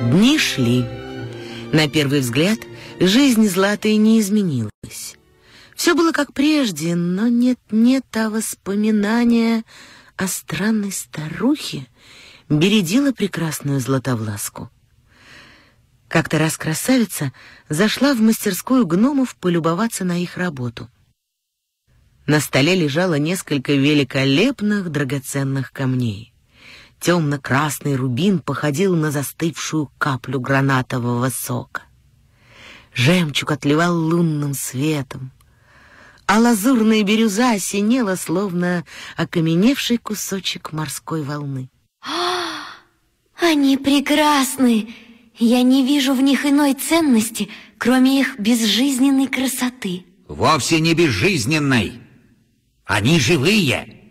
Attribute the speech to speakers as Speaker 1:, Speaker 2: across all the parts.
Speaker 1: Дни шли. На первый взгляд жизнь Златой не изменилась. Все было как прежде, но нет-нет, а воспоминания о странной старухе бередила прекрасную Златовласку. Как-то раз красавица зашла в мастерскую гномов полюбоваться на их работу. На столе лежало несколько великолепных драгоценных камней. Темно-красный рубин походил на застывшую каплю гранатового сока. Жемчуг отливал лунным светом, а лазурная бирюза осенела, словно окаменевший кусочек морской волны.
Speaker 2: Они прекрасны! Я не вижу в них иной ценности, кроме их безжизненной красоты.
Speaker 3: Вовсе не безжизненной. Они живые.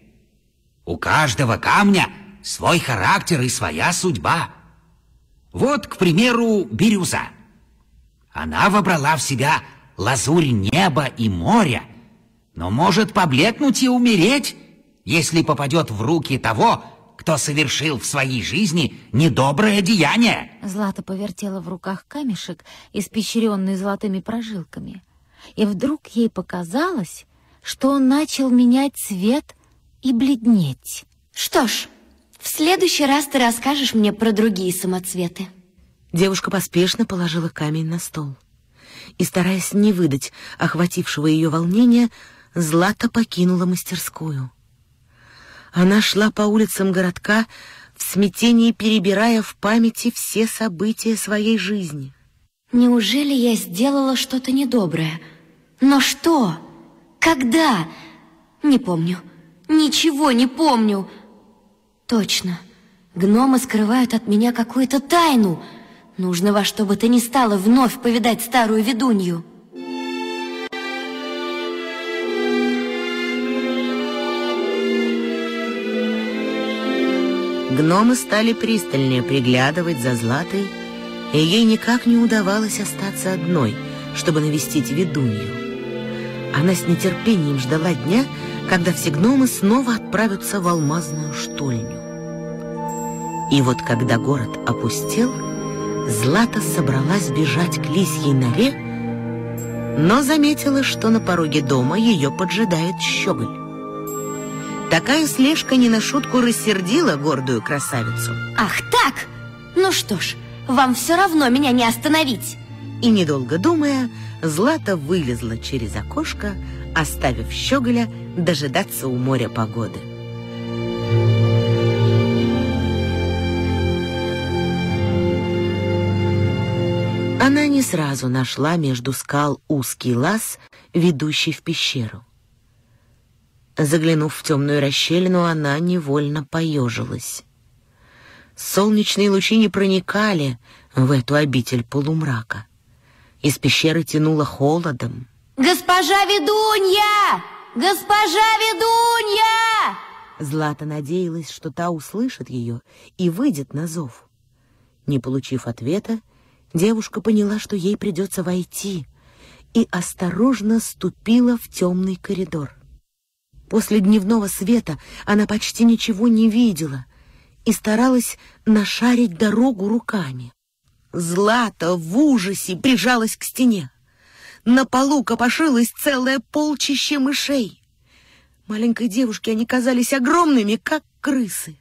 Speaker 3: У каждого камня свой характер и своя судьба. Вот, к примеру, бирюза. Она вобрала в себя лазурь неба и моря, но может поблекнуть и умереть, если попадет в руки того, кто совершил в своей жизни недоброе деяние.
Speaker 4: Злата повертела в руках камешек, испещренный золотыми прожилками. И вдруг ей показалось, что он начал менять цвет и бледнеть.
Speaker 2: Что ж, в следующий раз ты расскажешь мне про другие самоцветы.
Speaker 1: Девушка поспешно положила камень на стол. И, стараясь не выдать охватившего ее волнения, Злата покинула мастерскую. Она шла по улицам городка, в смятении перебирая в памяти все события своей жизни.
Speaker 2: Неужели я сделала что-то недоброе? Но что? Когда? Не помню. Ничего не помню. Точно. Гномы скрывают от меня какую-то тайну. Нужно во что бы то ни стало вновь повидать старую ведунью.
Speaker 1: Гномы стали пристальнее приглядывать за Златой, и ей никак не удавалось остаться одной, чтобы навестить ведунью. Она с нетерпением ждала дня, когда все гномы снова отправятся в алмазную штольню. И вот когда город опустел, Злата собралась бежать к лисьей норе, но заметила, что на пороге дома ее поджидает щеголь. Такая слежка не на шутку рассердила гордую красавицу.
Speaker 2: Ах так! Ну что ж, вам все равно меня не остановить.
Speaker 1: И, недолго думая, Злата вылезла через окошко, оставив Щеголя дожидаться у моря погоды. Не сразу нашла между скал узкий лаз, ведущий в пещеру. Заглянув в темную расщелину, она невольно поежилась. Солнечные лучи не проникали в эту обитель полумрака. Из пещеры тянуло холодом.
Speaker 2: «Госпожа ведунья! Госпожа ведунья!»
Speaker 1: Злата надеялась, что та услышит ее и выйдет на зов. Не получив ответа, девушка поняла, что ей придется войти, и осторожно ступила в темный коридор. После дневного света она почти ничего не видела и старалась нашарить дорогу руками. Злата в ужасе прижалась к стене. На полу копошилось целое полчище мышей. Маленькой девушке они казались огромными, как крысы.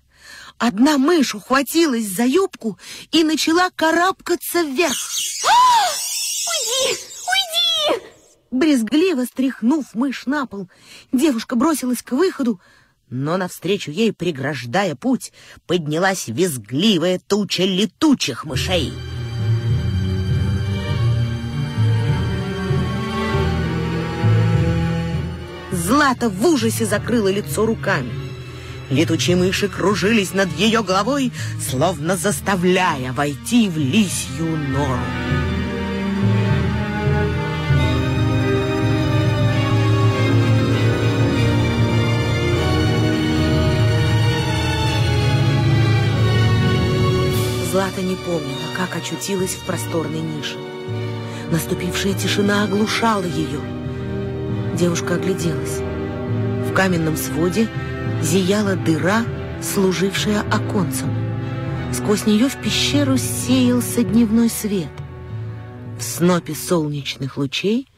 Speaker 1: Одна мышь ухватилась за юбку и начала карабкаться вверх.
Speaker 2: А! Уйди! Уйди!
Speaker 1: Брезгливо стряхнув мышь на пол, девушка бросилась к выходу, но навстречу ей, преграждая путь, поднялась визгливая туча летучих мышей. Злата в ужасе закрыла лицо руками. Летучие мыши кружились над ее головой, словно заставляя войти в лисью нору. Злата не помнила, как очутилась в просторной нише. Наступившая тишина оглушала ее. Девушка огляделась. В каменном своде зияла дыра, служившая оконцем. Сквозь нее в пещеру сеялся дневной свет. В снопе солнечных лучей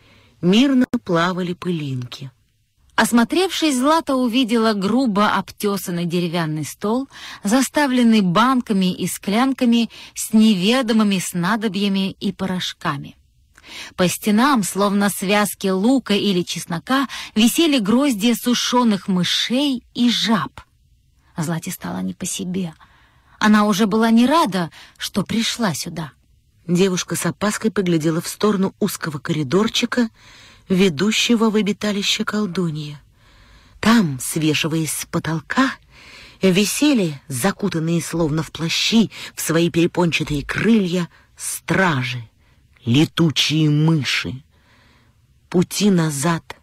Speaker 1: мирно плавали пылинки.
Speaker 4: Осмотревшись, Злата увидела грубо обтесанный деревянный стол, заставленный банками и склянками с неведомыми снадобьями и порошками. По стенам, словно связки лука или чеснока, висели гроздья сушеных мышей и жаб. Злате стало не по себе. Она уже была не рада, что пришла сюда.
Speaker 1: Девушка с опаской поглядела в сторону узкого коридорчика, ведущего в обиталище колдунья. Там, свешиваясь с потолка, висели, закутанные словно в плащи, в свои перепончатые крылья, стражи, летучие мыши. Пути назад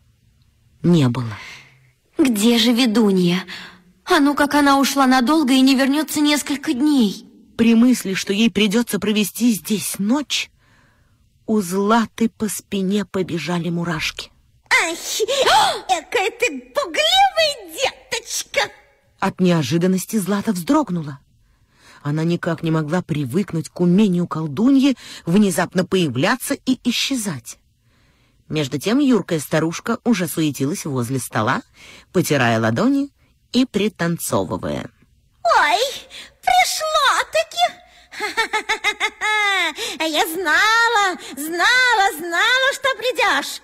Speaker 1: не было.
Speaker 2: Где же ведунья? А ну, как она ушла надолго и не вернется несколько дней.
Speaker 1: При мысли, что ей придется провести здесь ночь, у Златы по спине побежали мурашки.
Speaker 5: Ай, какая ты пугливая деточка!
Speaker 1: От неожиданности Злата вздрогнула. Она никак не могла привыкнуть к умению колдуньи внезапно появляться и исчезать. Между тем юркая старушка уже суетилась возле стола, потирая ладони и пританцовывая.
Speaker 5: Ой, пришла-таки! А я знала, знала, знала, что придешь.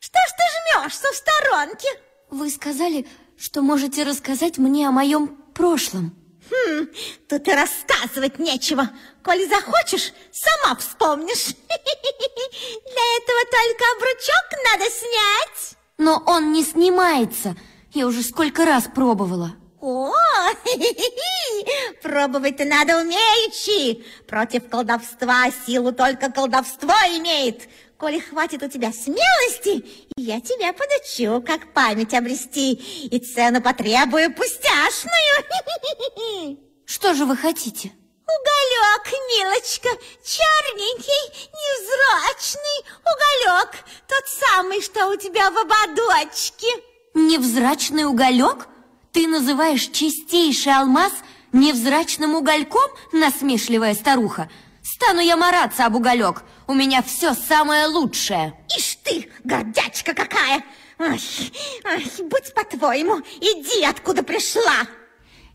Speaker 5: Что ж ты жмешься в сторонке?
Speaker 2: Вы сказали, что можете рассказать мне о моем прошлом.
Speaker 5: Хм, тут и рассказывать нечего. Коли захочешь, сама вспомнишь. Для этого только обручок надо снять.
Speaker 2: Но он не снимается. Я уже сколько раз пробовала.
Speaker 5: О, пробовать-то надо умеючи. Против колдовства силу только колдовство имеет. Коли хватит у тебя смелости, я тебя подучу, как память обрести, и цену потребую пустяшную.
Speaker 2: Что же вы хотите?
Speaker 5: Уголек, милочка, черненький, невзрачный уголек, тот самый, что у тебя в ободочке.
Speaker 2: Невзрачный уголек? Ты называешь чистейший алмаз невзрачным угольком, насмешливая старуха? Стану я мараться об уголек. У меня все самое лучшее.
Speaker 5: Ишь ты, гордячка какая! Ой, ой, будь по-твоему, иди, откуда пришла.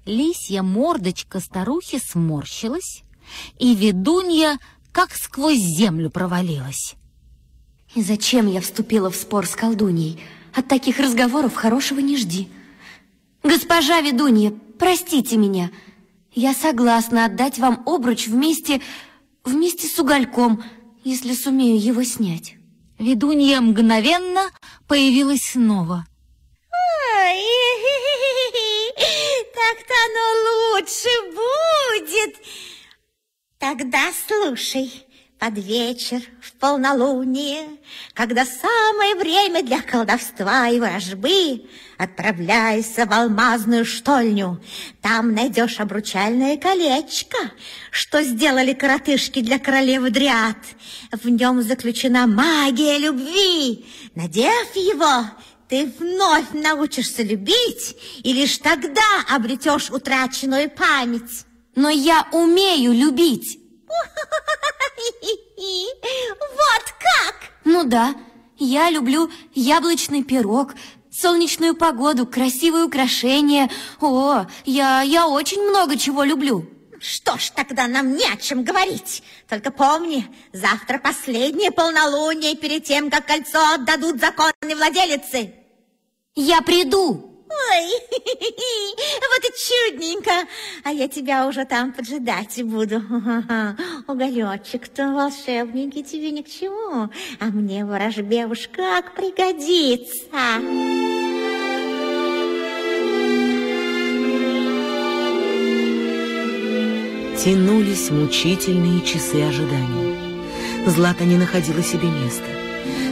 Speaker 4: Лисья мордочка старухи сморщилась, и ведунья как сквозь землю провалилась.
Speaker 2: И зачем я вступила в спор с колдуньей? От таких разговоров хорошего не жди. Госпожа ведунья, простите меня. Я согласна отдать вам обруч вместе, вместе с угольком, если сумею его снять.
Speaker 4: Ведунья мгновенно появилась снова.
Speaker 5: Ой, так-то оно лучше будет. Тогда слушай под вечер в полнолуние, когда самое время для колдовства и ворожбы, отправляйся в алмазную штольню. Там найдешь обручальное колечко, что сделали коротышки для королевы Дриад. В нем заключена магия любви. Надев его, ты вновь научишься любить, и лишь тогда обретешь утраченную память.
Speaker 2: Но я умею любить.
Speaker 5: Вот как!
Speaker 2: Ну да, я люблю яблочный пирог, солнечную погоду, красивые украшения. О, я, я очень много чего люблю.
Speaker 5: Что ж, тогда нам не о чем говорить. Только помни, завтра последнее полнолуние перед тем, как кольцо отдадут законной владелице.
Speaker 2: Я приду.
Speaker 5: Ой, вот и чудненько. А я тебя уже там поджидать буду. Уголечек-то волшебненький тебе ни к чему. А мне ворожбе уж как пригодится.
Speaker 1: Тянулись мучительные часы ожидания. Злата не находила себе места.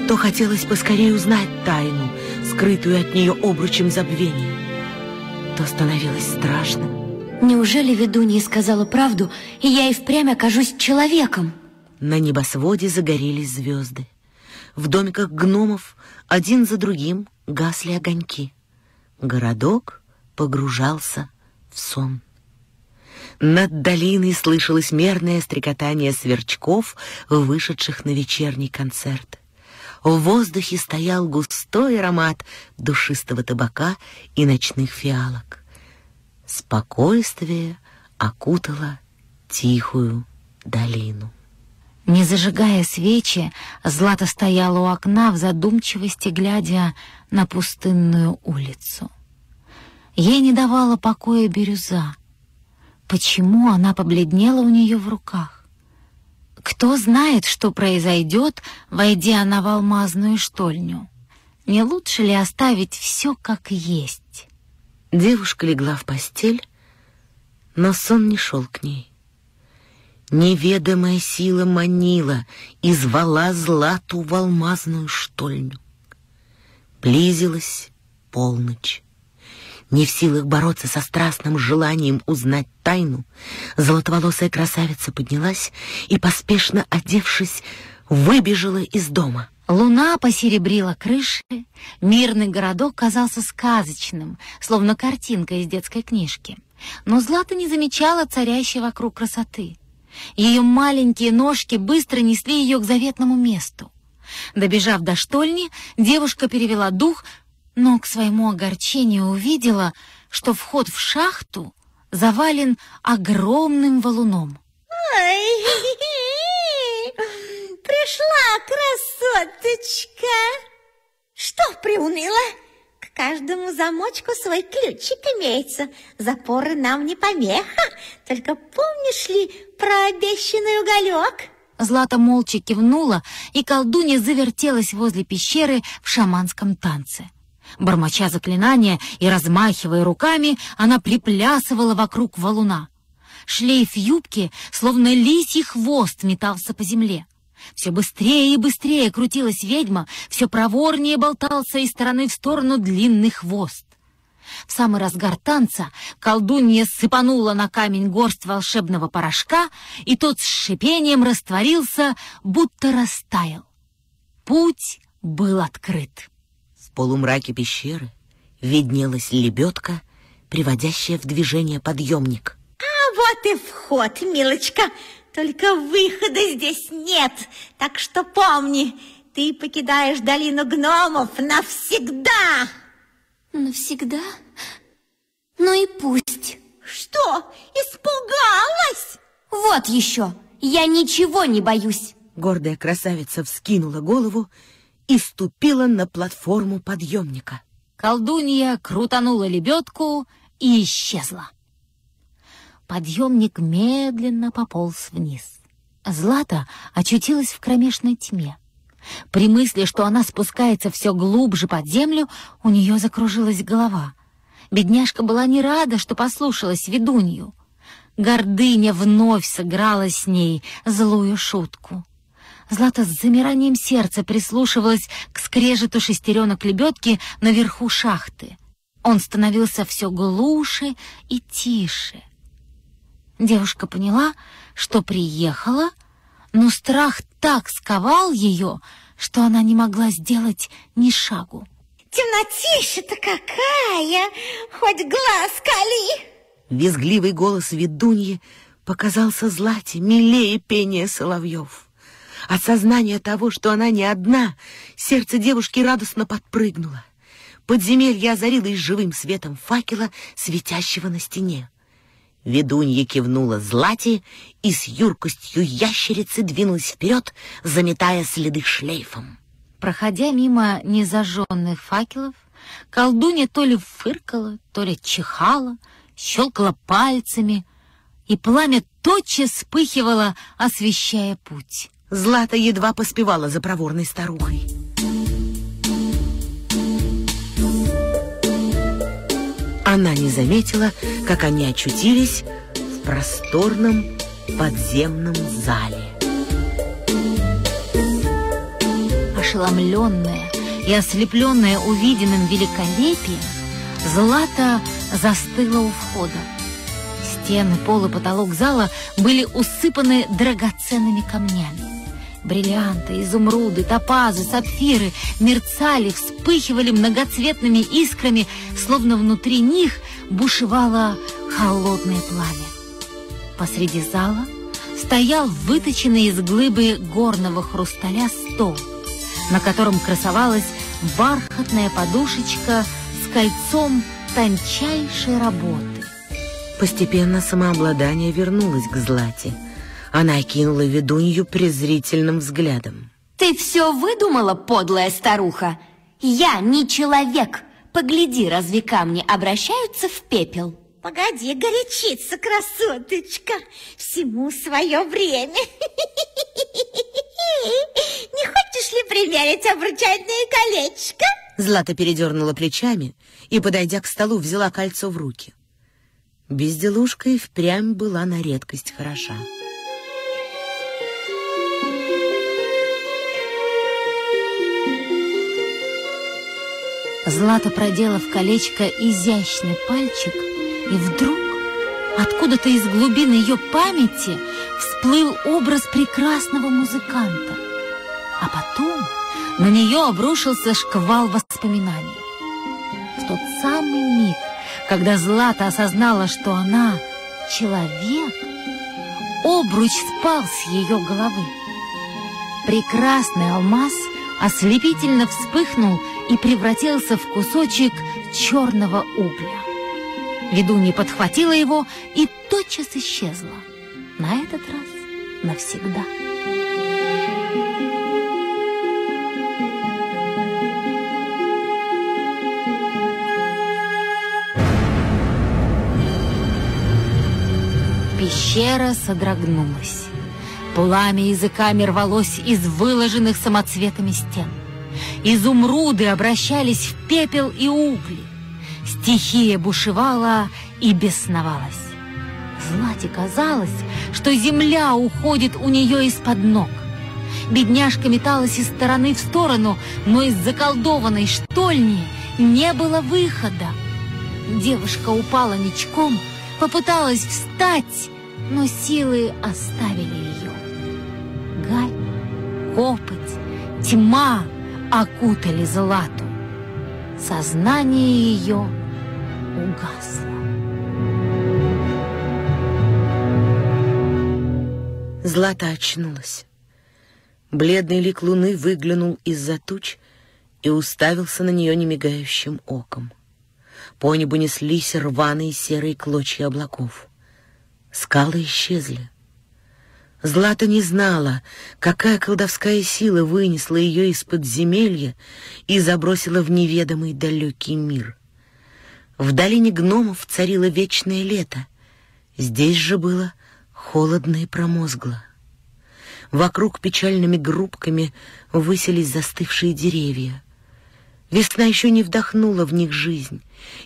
Speaker 1: То хотелось поскорее узнать тайну, скрытую от нее обручем забвения, то становилось страшным.
Speaker 2: Неужели ведунья сказала правду, и я и впрямь окажусь человеком?
Speaker 1: На небосводе загорелись звезды. В домиках гномов один за другим гасли огоньки. Городок погружался в сон. Над долиной слышалось мерное стрекотание сверчков, вышедших на вечерний концерт. В воздухе стоял густой аромат душистого табака и ночных фиалок. Спокойствие окутало тихую долину.
Speaker 4: Не зажигая свечи, Злата стояла у окна в задумчивости, глядя на пустынную улицу. Ей не давала покоя бирюза. Почему она побледнела у нее в руках? Кто знает, что произойдет, войдя она в алмазную штольню? Не лучше ли оставить все как есть?
Speaker 1: Девушка легла в постель, но сон не шел к ней. Неведомая сила манила и звала Злату в алмазную штольню. Близилась полночь. Не в силах бороться со страстным желанием узнать тайну, золотоволосая красавица поднялась и, поспешно одевшись, выбежала из дома.
Speaker 4: Луна посеребрила крыши, мирный городок казался сказочным, словно картинка из детской книжки. Но Злата не замечала царящей вокруг красоты. Ее маленькие ножки быстро несли ее к заветному месту. Добежав до штольни, девушка перевела дух, но к своему огорчению увидела, что вход в шахту завален огромным валуном.
Speaker 5: Ой, пришла красоточка. Что приуныла? каждому замочку свой ключик имеется. Запоры нам не помеха. Только помнишь ли про обещанный уголек?»
Speaker 4: Злата молча кивнула, и колдунья завертелась возле пещеры в шаманском танце. Бормоча заклинания и размахивая руками, она приплясывала вокруг валуна. Шлейф юбки, словно лисий хвост, метался по земле. Все быстрее и быстрее крутилась ведьма, все проворнее болтался из стороны в сторону длинный хвост. В самый разгар танца колдунья сыпанула на камень горсть волшебного порошка, и тот с шипением растворился, будто растаял. Путь был открыт.
Speaker 1: В полумраке пещеры виднелась лебедка, приводящая в движение подъемник.
Speaker 5: «А вот и вход, милочка!» Только выхода здесь нет, так что помни, ты покидаешь долину гномов навсегда.
Speaker 2: Навсегда? Ну и пусть.
Speaker 5: Что, испугалась?
Speaker 2: Вот еще, я ничего не боюсь.
Speaker 1: Гордая красавица вскинула голову и ступила на платформу подъемника.
Speaker 4: Колдунья крутанула лебедку и исчезла. Подъемник медленно пополз вниз. Злата очутилась в кромешной тьме. При мысли, что она спускается все глубже под землю, у нее закружилась голова. Бедняжка была не рада, что послушалась ведунью. Гордыня вновь сыграла с ней злую шутку. Злата с замиранием сердца прислушивалась к скрежету шестеренок лебедки наверху шахты. Он становился все глуше и тише — Девушка поняла, что приехала, но страх так сковал ее, что она не могла сделать ни шагу.
Speaker 5: Темнотища-то какая! Хоть глаз кали!
Speaker 1: Визгливый голос ведуньи показался Злате милее пения соловьев. От сознания того, что она не одна, сердце девушки радостно подпрыгнуло. Подземелье озарилось живым светом факела, светящего на стене. Ведунья кивнула Злате и с юркостью ящерицы двинулась вперед, заметая следы шлейфом.
Speaker 4: Проходя мимо незажженных факелов, колдунья то ли фыркала, то ли чихала, щелкала пальцами, и пламя тотчас вспыхивало, освещая путь.
Speaker 1: Злата едва поспевала за проворной старухой. Она не заметила, как они очутились в просторном подземном зале.
Speaker 4: Ошеломленная и ослепленная увиденным великолепием, Злата застыла у входа. Стены, пол и потолок зала были усыпаны драгоценными камнями. Бриллианты, изумруды, топазы, сапфиры мерцали, вспыхивали многоцветными искрами, словно внутри них бушевало холодное пламя. Посреди зала стоял выточенный из глыбы горного хрусталя стол, на котором красовалась бархатная подушечка с кольцом тончайшей работы.
Speaker 1: Постепенно самообладание вернулось к Злате. Она окинула ведунью презрительным взглядом.
Speaker 2: Ты все выдумала, подлая старуха? Я не человек. Погляди, разве камни обращаются в пепел?
Speaker 5: Погоди горячиться, красоточка. Всему свое время. Не хочешь ли примерить обручальное колечко?
Speaker 1: Злата передернула плечами и, подойдя к столу, взяла кольцо в руки. Безделушка и впрямь была на редкость хороша.
Speaker 4: Злата продела в колечко изящный пальчик, и вдруг откуда-то из глубины ее памяти всплыл образ прекрасного музыканта. А потом на нее обрушился шквал воспоминаний. В тот самый миг, когда Злата осознала, что она человек, обруч спал с ее головы. Прекрасный алмаз ослепительно вспыхнул и превратился в кусочек черного угля. Ведунья подхватила его и тотчас исчезла. На этот раз навсегда. Пещера содрогнулась. Пламя языками рвалось из выложенных самоцветами стен. Изумруды обращались в пепел и угли. Стихия бушевала и бесновалась. Злате казалось, что земля уходит у нее из-под ног. Бедняжка металась из стороны в сторону, но из заколдованной штольни не было выхода. Девушка упала ничком, попыталась встать, но силы оставили ее. Копоть, тьма окутали Злату. Сознание ее угасло.
Speaker 1: Злата очнулась. Бледный лик луны выглянул из-за туч и уставился на нее немигающим оком. По небу неслись рваные серые клочья облаков. Скалы исчезли. Злата не знала, какая колдовская сила вынесла ее из подземелья и забросила в неведомый далекий мир. В долине гномов царило вечное лето. Здесь же было холодно и промозгло. Вокруг печальными группками высились застывшие деревья. Весна еще не вдохнула в них жизнь,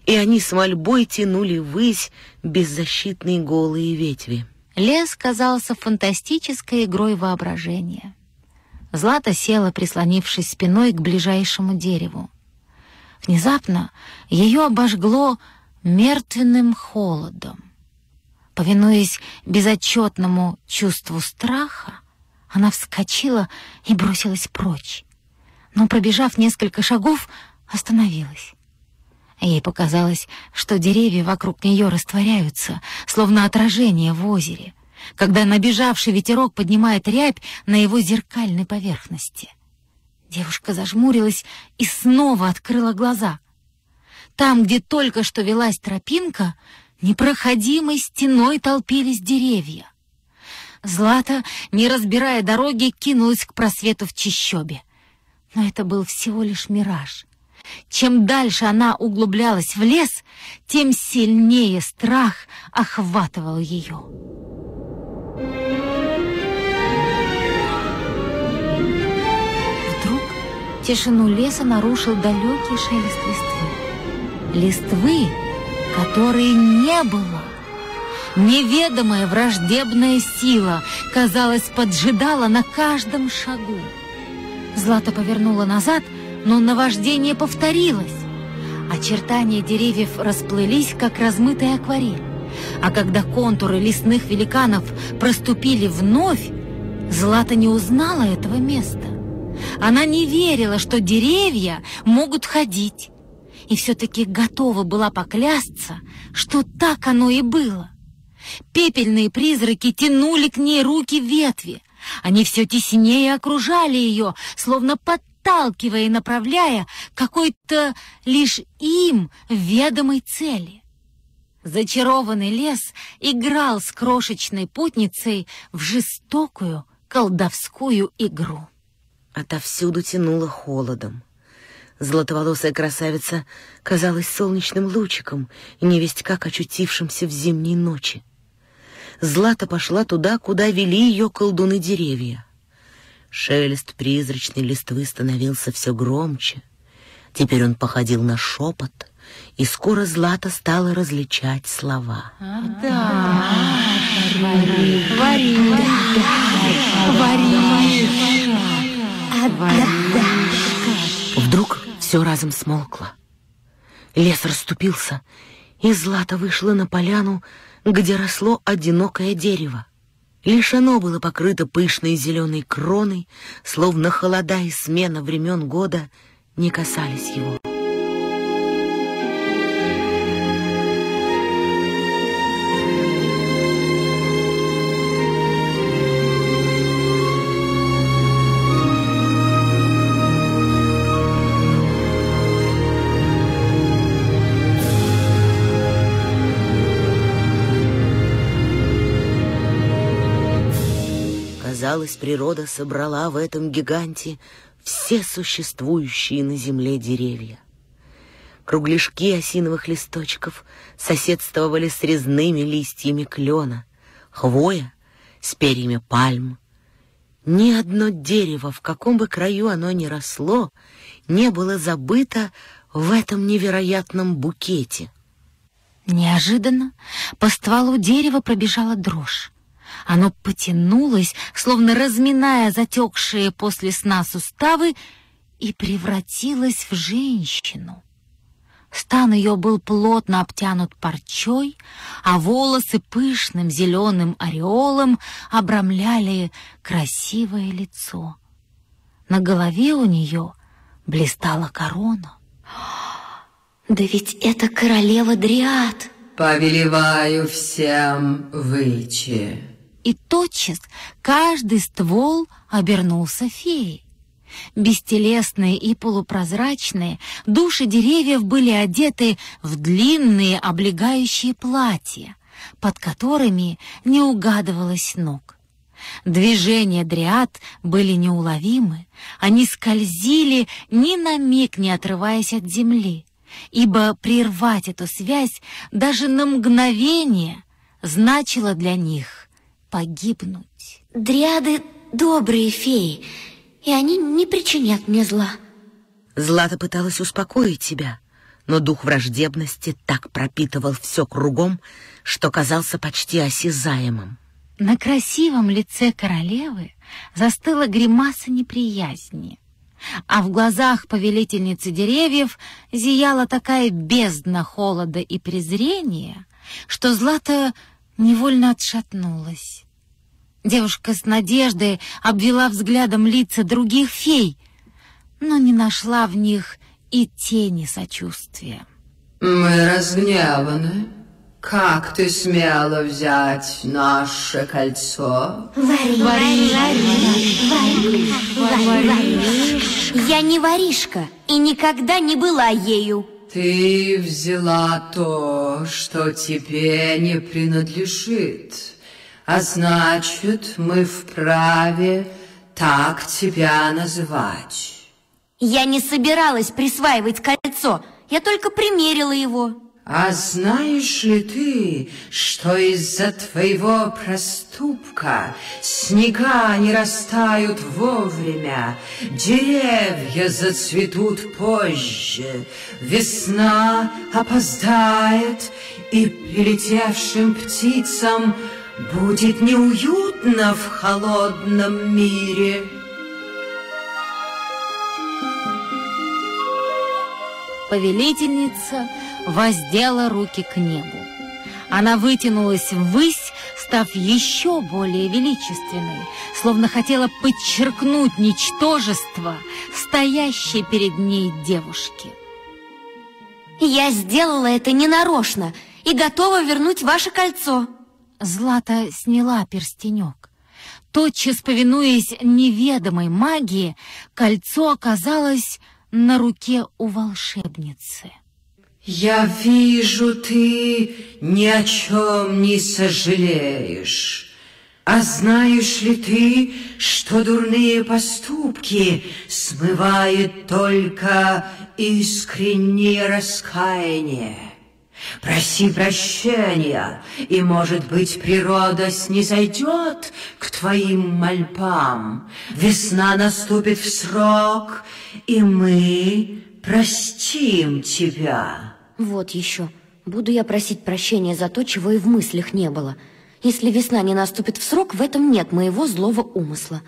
Speaker 1: и они с мольбой тянули ввысь беззащитные голые ветви.
Speaker 4: Лес казался фантастической игрой воображения. Злата села, прислонившись спиной к ближайшему дереву. Внезапно ее обожгло мертвенным холодом. Повинуясь безотчетному чувству страха, она вскочила и бросилась прочь. Но, пробежав несколько шагов, остановилась. Ей показалось, что деревья вокруг нее растворяются, словно отражение в озере, когда набежавший ветерок поднимает рябь на его зеркальной поверхности. Девушка зажмурилась и снова открыла глаза. Там, где только что велась тропинка, непроходимой стеной толпились деревья. Злата, не разбирая дороги, кинулась к просвету в чищобе. Но это был всего лишь мираж. Чем дальше она углублялась в лес, тем сильнее страх охватывал ее. Вдруг тишину леса нарушил далекий шелест листвы. Листвы, которой не было. Неведомая враждебная сила, казалось, поджидала на каждом шагу. Злата повернула назад — но наваждение повторилось. Очертания деревьев расплылись, как размытая акварель. А когда контуры лесных великанов проступили вновь, Злата не узнала этого места. Она не верила, что деревья могут ходить. И все-таки готова была поклясться, что так оно и было. Пепельные призраки тянули к ней руки ветви. Они все теснее окружали ее, словно подталкивая и направляя какой-то лишь им ведомой цели. Зачарованный лес играл с крошечной путницей в жестокую колдовскую игру.
Speaker 1: Отовсюду тянуло холодом. Золотоволосая красавица казалась солнечным лучиком, невесть как очутившимся в зимней ночи. Злата пошла туда, куда вели ее колдуны деревья. Шелест призрачной листвы становился все громче. Теперь он походил на шепот, и скоро Злата стала различать слова.
Speaker 4: Да, вари, вари, вари,
Speaker 1: Вдруг все разом смолкло. Лес расступился, и Злата вышла на поляну, где росло одинокое дерево. Лишь оно было покрыто пышной зеленой кроной, словно холода и смена времен года не касались его. Природа собрала в этом гиганте все существующие на земле деревья. Кругляшки осиновых листочков соседствовали с резными листьями клена, хвоя с перьями пальм. Ни одно дерево, в каком бы краю оно ни росло, не было забыто в этом невероятном букете.
Speaker 4: Неожиданно по стволу дерева пробежала дрожь. Оно потянулось, словно разминая затекшие после сна суставы, и превратилось в женщину. Стан ее был плотно обтянут парчой, а волосы пышным зеленым ореолом обрамляли красивое лицо. На голове у нее блистала корона.
Speaker 2: Да ведь это королева Дриад.
Speaker 6: Повелеваю всем выйти
Speaker 4: и тотчас каждый ствол обернулся феей. Бестелесные и полупрозрачные души деревьев были одеты в длинные облегающие платья, под которыми не угадывалось ног. Движения дриад были неуловимы, они скользили ни на миг не отрываясь от земли, ибо прервать эту связь даже на мгновение значило для них погибнуть.
Speaker 2: Дриады добрые феи, и они не причинят мне зла.
Speaker 1: Злата пыталась успокоить себя, но дух враждебности так пропитывал все кругом, что казался почти осязаемым.
Speaker 4: На красивом лице королевы застыла гримаса неприязни, а в глазах повелительницы деревьев зияла такая бездна холода и презрения, что Злата невольно отшатнулась. Девушка с надеждой обвела взглядом лица других фей, но не нашла в них и тени сочувствия.
Speaker 6: «Мы разгневаны. Как ты смела взять наше кольцо?»
Speaker 2: Вари, вари, вари, вари, вари. Я не воришка и никогда не была ею.
Speaker 6: Ты взяла то, что тебе не принадлежит, а значит, мы вправе так тебя называть.
Speaker 2: Я не собиралась присваивать кольцо, я только примерила его.
Speaker 6: А знаешь ли ты, что из-за твоего проступка снега не растают вовремя, деревья зацветут позже, весна опоздает, и прилетевшим птицам будет неуютно в холодном мире?
Speaker 4: Повелительница воздела руки к небу. Она вытянулась ввысь, став еще более величественной, словно хотела подчеркнуть ничтожество стоящей перед ней девушки.
Speaker 2: Я сделала это ненарочно и готова вернуть ваше кольцо.
Speaker 4: Злата сняла перстенек. Тотчас, повинуясь неведомой магии, кольцо оказалось на руке у волшебницы.
Speaker 6: Я вижу, ты ни о чем не сожалеешь. А знаешь ли ты, что дурные поступки смывает только искреннее раскаяние? Проси прощения, и, может быть, природа снизойдет к твоим мольбам. Весна наступит в срок, и мы простим тебя.
Speaker 2: Вот еще. Буду я просить прощения за то, чего и в мыслях не было. Если весна не наступит в срок, в этом нет моего злого умысла.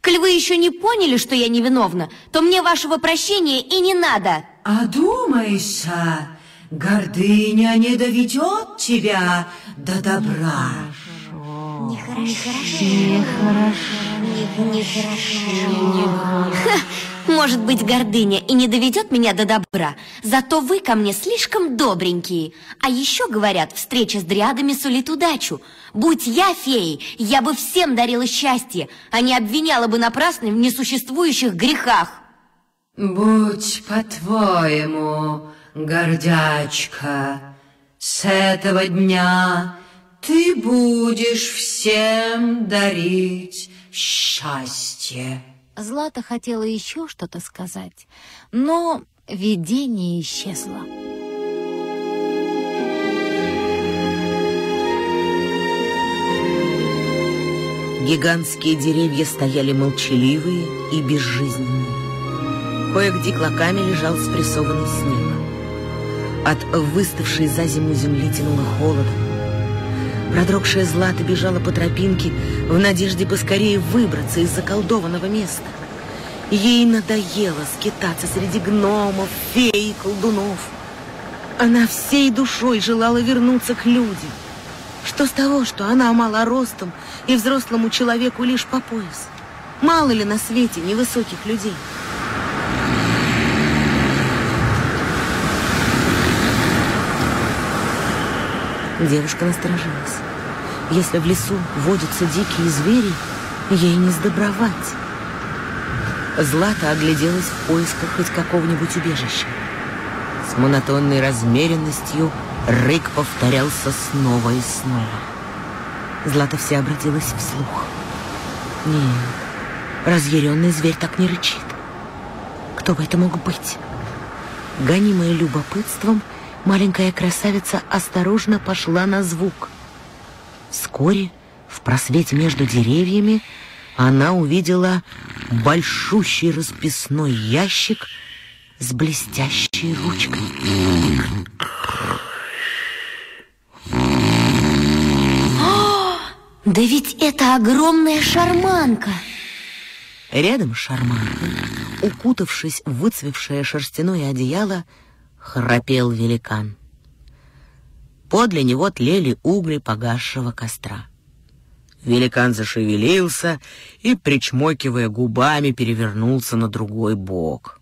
Speaker 2: Коль вы еще не поняли, что я невиновна, то мне вашего прощения и не надо.
Speaker 6: Одумайся, гордыня не доведет тебя до добра.
Speaker 2: Нехорошо. Нехорошо. Может быть, гордыня и не доведет меня до добра, зато вы ко мне слишком добренькие. А еще, говорят, встреча с дриадами сулит удачу. Будь я феей, я бы всем дарила счастье, а не обвиняла бы напрасно в несуществующих грехах.
Speaker 6: Будь по-твоему, гордячка, с этого дня ты будешь всем дарить счастье.
Speaker 4: Злата хотела еще что-то сказать, но видение исчезло.
Speaker 1: Гигантские деревья стояли молчаливые и безжизненные. Кое-где клоками лежал спрессованный снег. От выставшей за зиму земли тянуло холодом. Продрогшая Злата бежала по тропинке в надежде поскорее выбраться из заколдованного места. Ей надоело скитаться среди гномов, фей и колдунов. Она всей душой желала вернуться к людям. Что с того, что она мала ростом и взрослому человеку лишь по пояс? Мало ли на свете невысоких людей? Девушка насторожилась. Если в лесу водятся дикие звери, ей не сдобровать. Злата огляделась в поисках хоть какого-нибудь убежища. С монотонной размеренностью рык повторялся снова и снова. Злата вся обратилась вслух. Нет, разъяренный зверь так не рычит. Кто бы это мог быть? Гонимая любопытством, маленькая красавица осторожно пошла на звук. Вскоре в просвете между деревьями она увидела большущий расписной ящик с блестящей ручкой.
Speaker 2: Да ведь это огромная шарманка!
Speaker 1: Рядом с шарманкой, укутавшись в выцвевшее шерстяное одеяло, храпел великан. Подле него тлели угли погасшего костра. Великан зашевелился и, причмокивая губами, перевернулся на другой бок.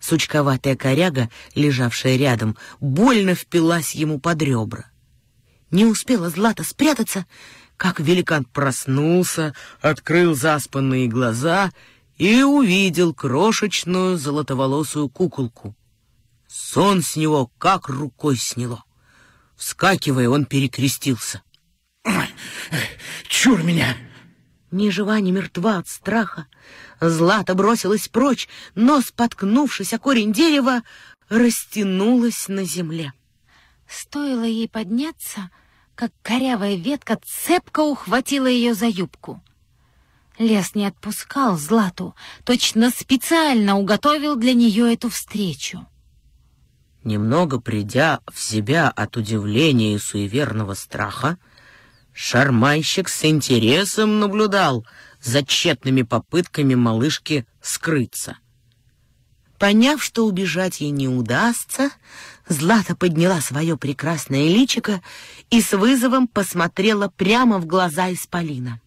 Speaker 1: Сучковатая коряга, лежавшая рядом, больно впилась ему под ребра. Не успела Злата спрятаться, как великан проснулся, открыл заспанные глаза и увидел крошечную золотоволосую куколку. Сон с него как рукой сняло. Вскакивая, он перекрестился.
Speaker 7: Ой, чур меня!
Speaker 1: Ни жива, ни мертва от страха. Злата бросилась прочь, но, споткнувшись о корень дерева, растянулась на земле.
Speaker 4: Стоило ей подняться, как корявая ветка цепко ухватила ее за юбку. Лес не отпускал Злату, точно специально уготовил для нее эту встречу.
Speaker 1: Немного придя в себя от удивления и суеверного страха, шарманщик с интересом наблюдал за тщетными попытками малышки скрыться. Поняв, что убежать ей не удастся, Злата подняла свое прекрасное личико и с вызовом посмотрела прямо в глаза Исполина.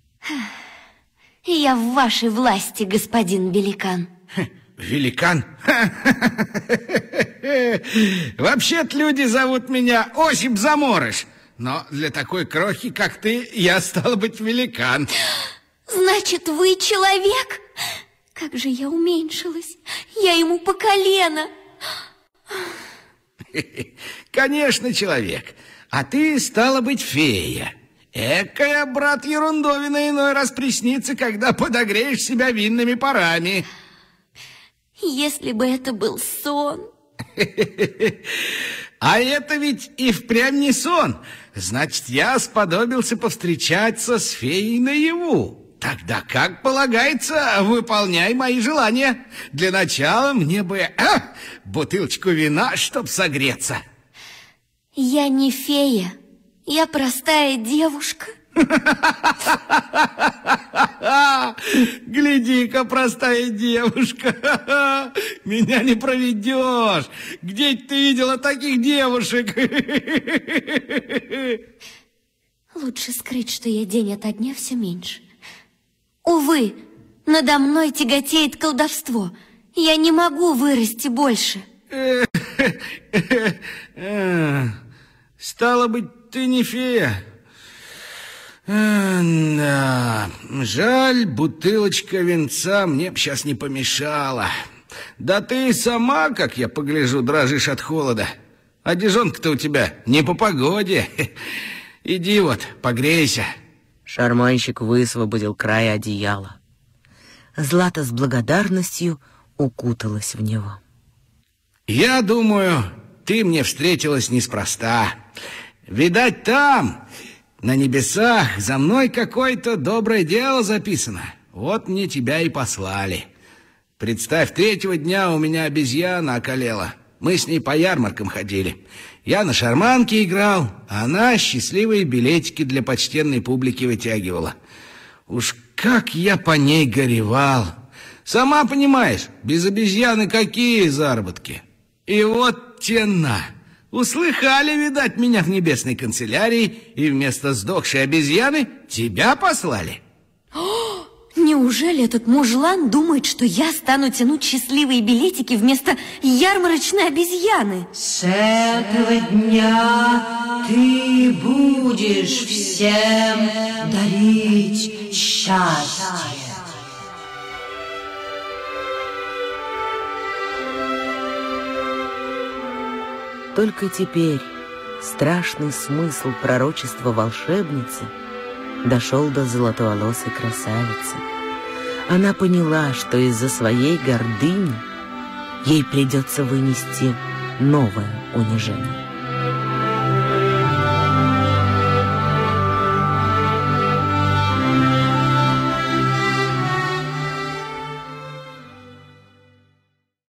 Speaker 2: «Я в вашей власти, господин великан».
Speaker 7: Великан? Вообще-то люди зовут меня Осип Заморыш. Но для такой крохи, как ты, я стал быть великан.
Speaker 2: Значит, вы человек? Как же я уменьшилась. Я ему по колено.
Speaker 7: Конечно, человек. А ты стала быть фея. Экая, брат, ерундовина иной раз приснится, когда подогреешь себя винными парами.
Speaker 2: Если бы это был сон...
Speaker 7: А это ведь и впрямь не сон. Значит, я сподобился повстречаться с феей наяву. Тогда, как полагается, выполняй мои желания. Для начала мне бы а, бутылочку вина, чтоб согреться.
Speaker 2: Я не фея, я простая девушка.
Speaker 7: Гляди-ка, простая девушка, меня не проведешь. Где ты видела таких девушек?
Speaker 2: Лучше скрыть, что я день ото дня все меньше. Увы, надо мной тяготеет колдовство. Я не могу вырасти больше.
Speaker 7: Стало быть, ты не фея. Да, жаль, бутылочка венца мне б сейчас не помешала. Да ты сама, как я погляжу, дрожишь от холода. А дежонка-то у тебя не по погоде. Иди вот, погрейся.
Speaker 1: Шарманщик высвободил край одеяла. Злата с благодарностью укуталась в него.
Speaker 7: Я думаю, ты мне встретилась неспроста. Видать, там, на небесах, за мной какое-то доброе дело записано. Вот мне тебя и послали. Представь, третьего дня у меня обезьяна околела. Мы с ней по ярмаркам ходили. Я на шарманке играл, а она счастливые билетики для почтенной публики вытягивала. Уж как я по ней горевал. Сама понимаешь, без обезьяны какие заработки. И вот тена. Услыхали, видать, меня в небесной канцелярии, и вместо сдохшей обезьяны тебя послали.
Speaker 2: Неужели этот мужлан думает, что я стану тянуть счастливые билетики вместо ярмарочной обезьяны?
Speaker 6: С этого дня ты будешь всем дарить счастье.
Speaker 1: Только теперь страшный смысл пророчества волшебницы дошел до золотоволосой красавицы. Она поняла, что из-за своей гордыни ей придется вынести новое унижение.